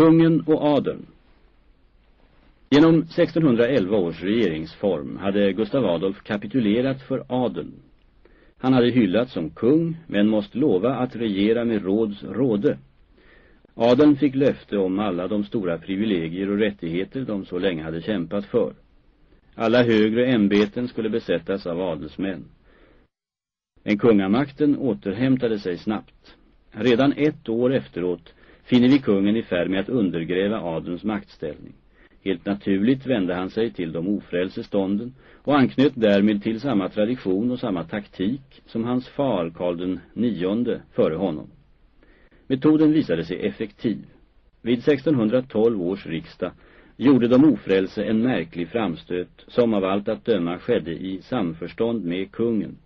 Kungen och adeln Genom 1611 års regeringsform hade Gustav Adolf kapitulerat för adeln. Han hade hyllats som kung men måste lova att regera med råds råde. Adeln fick löfte om alla de stora privilegier och rättigheter de så länge hade kämpat för. Alla högre ämbeten skulle besättas av adelsmän. Men kungamakten återhämtade sig snabbt. Redan ett år efteråt finner vi kungen i färd med att undergräva adelns maktställning. Helt naturligt vände han sig till de ofrälse stånden och anknöt därmed till samma tradition och samma taktik som hans far Karl den nionde före honom. Metoden visade sig effektiv. Vid 1612 års riksdag gjorde de ofrälse en märklig framstöt som av allt att döma skedde i samförstånd med kungen.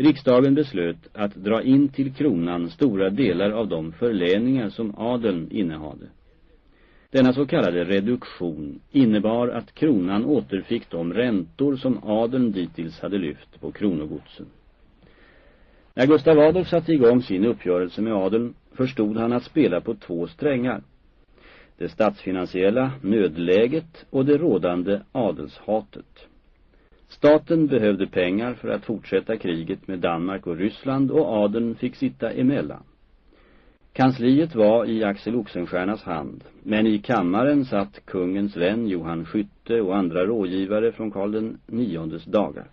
Riksdagen beslöt att dra in till kronan stora delar av de förläningar som adeln innehade. Denna så kallade reduktion innebar att kronan återfick de räntor som adeln dittills hade lyft på kronogodsen. När Gustav Adolf satte igång sin uppgörelse med adeln förstod han att spela på två strängar. Det statsfinansiella nödläget och det rådande adelshatet. Staten behövde pengar för att fortsätta kriget med Danmark och Ryssland och adeln fick sitta emellan. Kansliet var i Axel Oxenstiernas hand, men i kammaren satt kungens vän Johan Skytte och andra rådgivare från Karl den niondes dagar.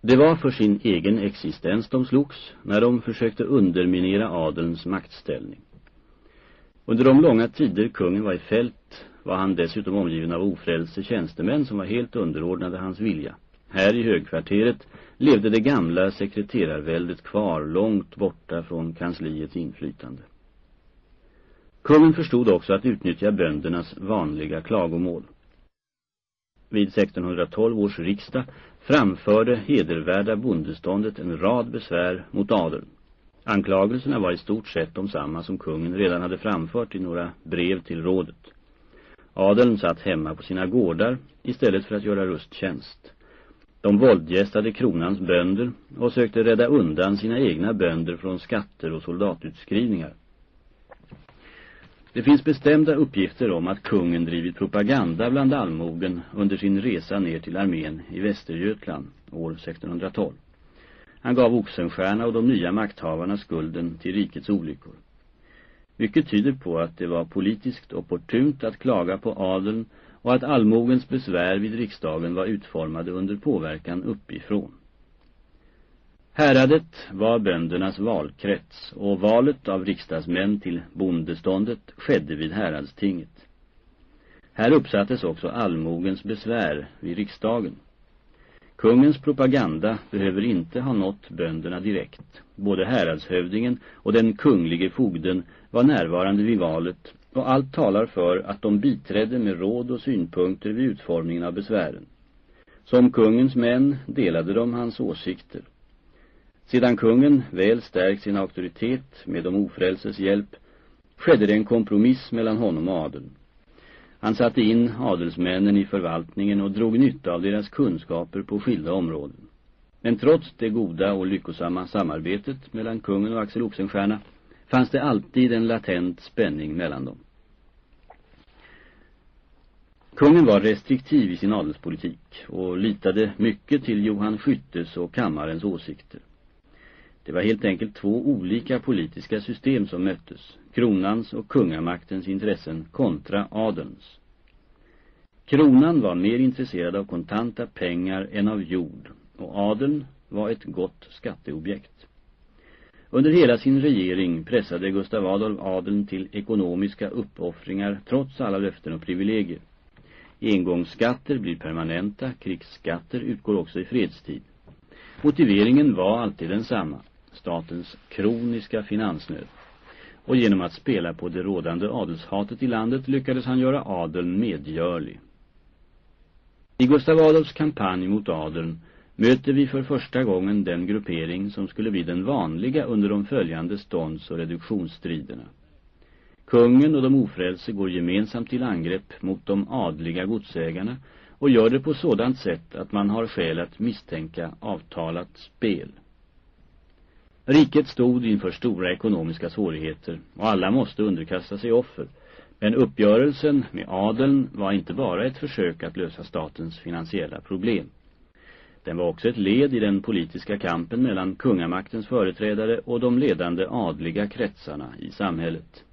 Det var för sin egen existens de slogs när de försökte underminera adelns maktställning. Under de långa tider kungen var i fält var han dessutom omgiven av ofrälse tjänstemän som var helt underordnade hans vilja. Här i högkvarteret levde det gamla sekreterarväldet kvar långt borta från kansliets inflytande. Kungen förstod också att utnyttja böndernas vanliga klagomål. Vid 1612 års riksdag framförde hedervärda bondeståndet en rad besvär mot adeln. Anklagelserna var i stort sett de samma som kungen redan hade framfört i några brev till rådet. Adeln satt hemma på sina gårdar istället för att göra rusttjänst. De våldgästade kronans bönder och sökte rädda undan sina egna bönder från skatter och soldatutskrivningar. Det finns bestämda uppgifter om att kungen drivit propaganda bland allmogen under sin resa ner till armén i Västergötland år 1612. Han gav Oxenstierna och de nya makthavarna skulden till rikets olyckor. Mycket tyder på att det var politiskt opportunt att klaga på adeln och att allmogens besvär vid riksdagen var utformade under påverkan uppifrån. Häradet var böndernas valkrets och valet av riksdagsmän till bondeståndet skedde vid häradstinget. Här uppsattes också allmogens besvär vid riksdagen. Kungens propaganda behöver inte ha nått bönderna direkt. Både häradshövdingen och den kunglige fogden var närvarande vid valet och allt talar för att de biträdde med råd och synpunkter vid utformningen av besvären. Som kungens män delade de hans åsikter. Sedan kungen väl stärkt sin auktoritet med de ofrälses hjälp skedde det en kompromiss mellan honom och adeln. Han satte in adelsmännen i förvaltningen och drog nytta av deras kunskaper på skilda områden. Men trots det goda och lyckosamma samarbetet mellan kungen och Axel Oxenstierna fanns det alltid en latent spänning mellan dem. Kungen var restriktiv i sin adelspolitik och litade mycket till Johan Skyttes och kammarens åsikter. Det var helt enkelt två olika politiska system som möttes, kronans och kungamaktens intressen kontra adelns. Kronan var mer intresserad av kontanta pengar än av jord och adeln var ett gott skatteobjekt. Under hela sin regering pressade Gustav Adolf adeln till ekonomiska uppoffringar trots alla löften och privilegier. Engångsskatter blir permanenta, krigsskatter utgår också i fredstid. Motiveringen var alltid densamma, statens kroniska finansnöd. Och genom att spela på det rådande adelshatet i landet lyckades han göra adeln medgörlig. I Gustav Adolfs kampanj mot adeln möter vi för första gången den gruppering som skulle bli den vanliga under de följande stånds- och reduktionsstriderna. Kungen och de ofrälse går gemensamt till angrepp mot de adliga godsägarna och gör det på sådant sätt att man har skäl att misstänka avtalat spel. Riket stod inför stora ekonomiska svårigheter och alla måste underkasta sig offer. Men uppgörelsen med adeln var inte bara ett försök att lösa statens finansiella problem. Den var också ett led i den politiska kampen mellan kungamaktens företrädare och de ledande adliga kretsarna i samhället.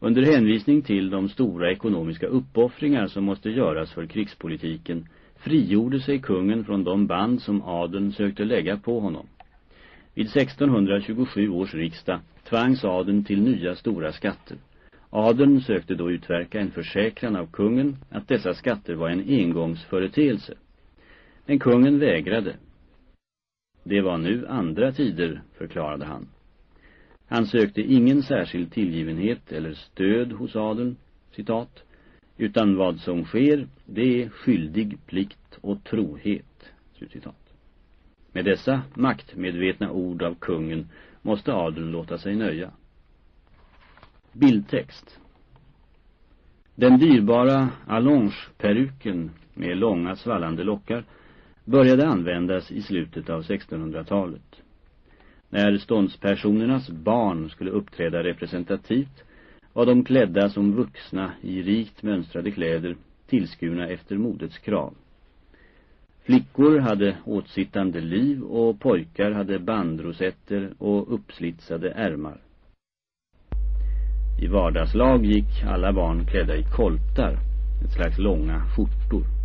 Under hänvisning till de stora ekonomiska uppoffringar som måste göras för krigspolitiken frigjorde sig kungen från de band som adeln sökte lägga på honom. Vid 1627 års riksdag tvangs adeln till nya stora skatter. Adeln sökte då utverka en försäkran av kungen att dessa skatter var en engångsföreteelse. Men kungen vägrade. Det var nu andra tider, förklarade han. Han sökte ingen särskild tillgivenhet eller stöd hos adeln, citat, utan vad som sker, det är skyldig plikt och trohet, citat. Med dessa maktmedvetna ord av kungen måste adeln låta sig nöja. Bildtext Den dyrbara allonge-peruken med långa svallande lockar började användas i slutet av 1600-talet. När ståndspersonernas barn skulle uppträda representativt var de klädda som vuxna i rikt mönstrade kläder tillskurna efter modets krav. Flickor hade åtsittande liv och pojkar hade bandrosetter och uppslitsade ärmar. I vardagslag gick alla barn klädda i koltar, ett slags långa skjortor.